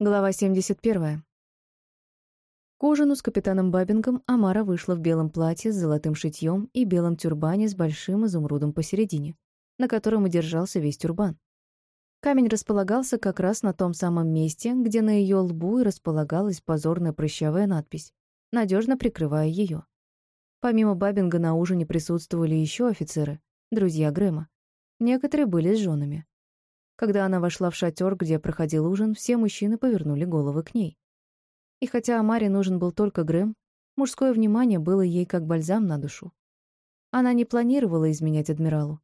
Глава 71. К ужину с капитаном Бабингом Амара вышла в белом платье с золотым шитьем и белом тюрбане с большим изумрудом посередине, на котором и держался весь тюрбан. Камень располагался как раз на том самом месте, где на ее лбу и располагалась позорная прыщавая надпись, надежно прикрывая ее. Помимо Бабинга на ужине присутствовали еще офицеры, друзья Грэма. Некоторые были с женами. Когда она вошла в шатер, где проходил ужин, все мужчины повернули головы к ней. И хотя Амаре нужен был только Грэм, мужское внимание было ей как бальзам на душу. Она не планировала изменять адмиралу,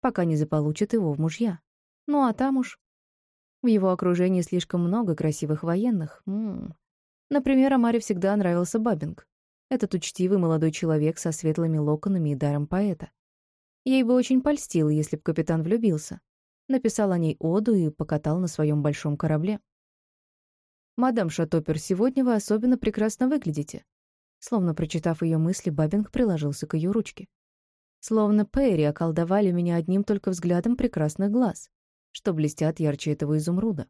пока не заполучит его в мужья. Ну а там уж... В его окружении слишком много красивых военных. М -м. Например, Амаре всегда нравился Бабинг. Этот учтивый молодой человек со светлыми локонами и даром поэта. Ей бы очень польстило, если б капитан влюбился написал о ней оду и покатал на своем большом корабле. «Мадам Шатопер, сегодня вы особенно прекрасно выглядите». Словно прочитав ее мысли, Бабинг приложился к ее ручке. Словно Перри околдовали меня одним только взглядом прекрасных глаз, что блестят ярче этого изумруда.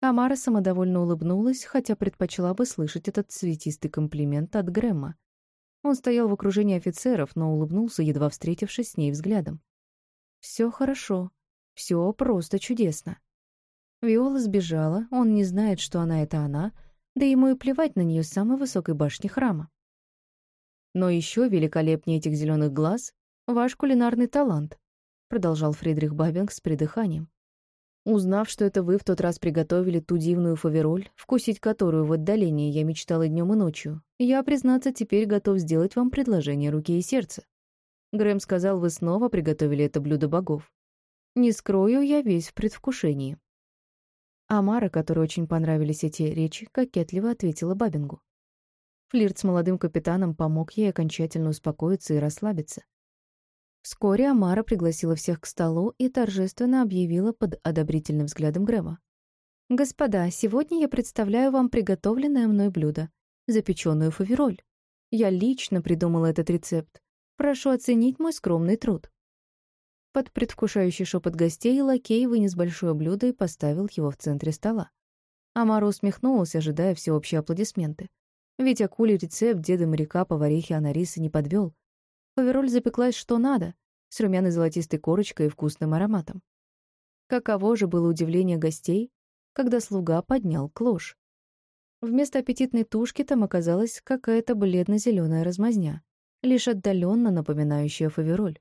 Амара самодовольно улыбнулась, хотя предпочла бы слышать этот цветистый комплимент от Грэма. Он стоял в окружении офицеров, но улыбнулся, едва встретившись с ней взглядом. Все хорошо», все просто чудесно. Виола сбежала, он не знает, что она — это она, да ему и плевать на нее с самой высокой башни храма. Но еще великолепнее этих зеленых глаз — ваш кулинарный талант, продолжал Фридрих Бабинг с придыханием. Узнав, что это вы в тот раз приготовили ту дивную фавероль, вкусить которую в отдалении я мечтала днем и ночью, я, признаться, теперь готов сделать вам предложение руки и сердца. Грэм сказал, вы снова приготовили это блюдо богов. Не скрою, я весь в предвкушении. Амара, которой очень понравились эти речи, кокетливо ответила Бабингу. Флирт с молодым капитаном помог ей окончательно успокоиться и расслабиться. Вскоре Амара пригласила всех к столу и торжественно объявила под одобрительным взглядом Грэма. «Господа, сегодня я представляю вам приготовленное мной блюдо — запеченную фавероль. Я лично придумала этот рецепт. Прошу оценить мой скромный труд». Под предвкушающий шепот гостей лакей вынес большое блюдо и поставил его в центре стола. Амара усмехнулась, ожидая всеобщие аплодисменты. Ведь акулий рецепт деда моряка поварихи Анарисы не подвел. Повероль запеклась что надо, с румяной золотистой корочкой и вкусным ароматом. Каково же было удивление гостей, когда слуга поднял клош. Вместо аппетитной тушки там оказалась какая-то бледно-зеленая размазня, лишь отдаленно напоминающая фавероль.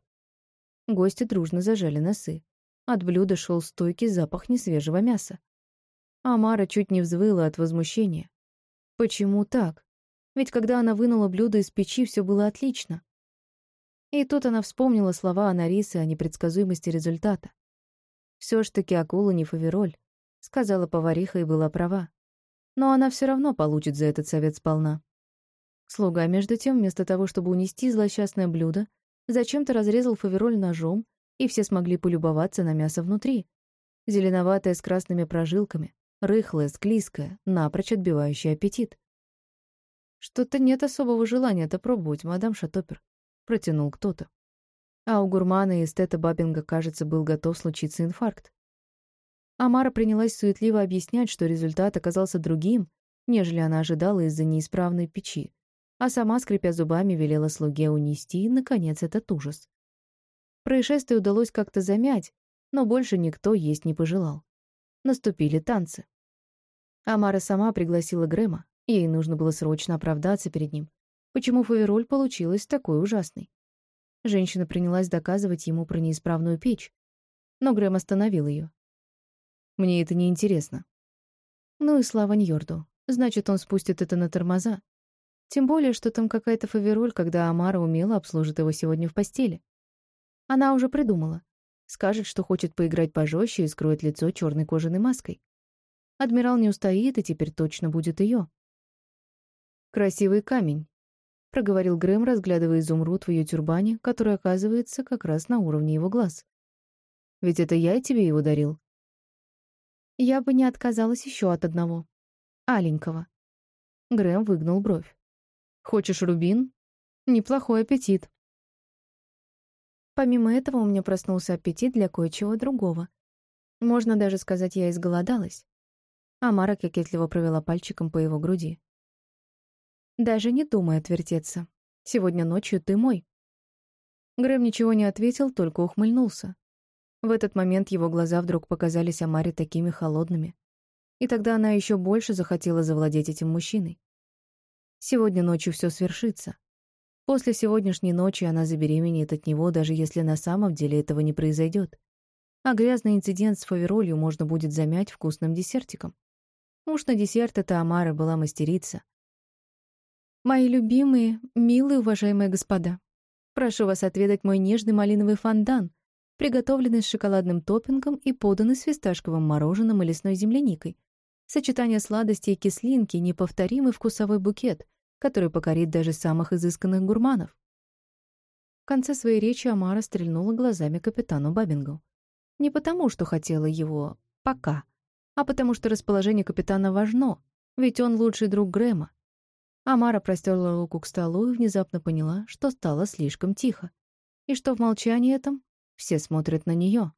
Гости дружно зажали носы. От блюда шел стойкий запах несвежего мяса. Амара чуть не взвыла от возмущения. Почему так? Ведь когда она вынула блюдо из печи, все было отлично. И тут она вспомнила слова Анарисы о непредсказуемости результата. Все ж таки акула не фавероль, сказала повариха и была права. Но она все равно получит за этот совет сполна. Слуга, между тем, вместо того, чтобы унести злосчастное блюдо, Зачем-то разрезал фавероль ножом, и все смогли полюбоваться на мясо внутри. Зеленоватое с красными прожилками, рыхлое, склизкое, напрочь отбивающее аппетит. «Что-то нет особого желания это пробовать, мадам Шатопер», — протянул кто-то. А у гурмана и эстета Бабинга, кажется, был готов случиться инфаркт. Амара принялась суетливо объяснять, что результат оказался другим, нежели она ожидала из-за неисправной печи, а сама, скрипя зубами, велела слуге унести, наконец, этот ужас. Происшествие удалось как-то замять, но больше никто есть не пожелал. Наступили танцы. Амара сама пригласила Грэма, ей нужно было срочно оправдаться перед ним, почему фавероль получилась такой ужасной. Женщина принялась доказывать ему про неисправную печь, но Грэм остановил ее. «Мне это не интересно. Ну и слава Ньорду. Значит, он спустит это на тормоза, тем более, что там какая-то фавероль, когда Амара умело обслужит его сегодня в постели. Она уже придумала. Скажет, что хочет поиграть пожестче и скроет лицо черной кожаной маской. Адмирал не устоит, и теперь точно будет ее. «Красивый камень», — проговорил Грэм, разглядывая изумруд в ее тюрбане, который оказывается как раз на уровне его глаз. «Ведь это я тебе его дарил». «Я бы не отказалась еще от одного. Аленького». Грэм выгнул бровь. Хочешь рубин? Неплохой аппетит. Помимо этого у меня проснулся аппетит для кое-чего другого. Можно даже сказать, я изголодалась. Амара кокетливо провела пальчиком по его груди. «Даже не думай отвертеться. Сегодня ночью ты мой». Грэм ничего не ответил, только ухмыльнулся. В этот момент его глаза вдруг показались Амаре такими холодными. И тогда она еще больше захотела завладеть этим мужчиной. Сегодня ночью все свершится. После сегодняшней ночи она забеременеет от него, даже если на самом деле этого не произойдет. А грязный инцидент с фаверолью можно будет замять вкусным десертиком. Уж на десерт эта Амара была мастерица. «Мои любимые, милые, уважаемые господа, прошу вас отведать мой нежный малиновый фондан, приготовленный с шоколадным топпингом и поданный с фисташковым мороженым и лесной земляникой. Сочетание сладости и кислинки — неповторимый вкусовой букет, который покорит даже самых изысканных гурманов. В конце своей речи Амара стрельнула глазами капитану Бабингу. Не потому, что хотела его «пока», а потому что расположение капитана важно, ведь он лучший друг Грэма. Амара простерла руку к столу и внезапно поняла, что стало слишком тихо, и что в молчании этом все смотрят на нее.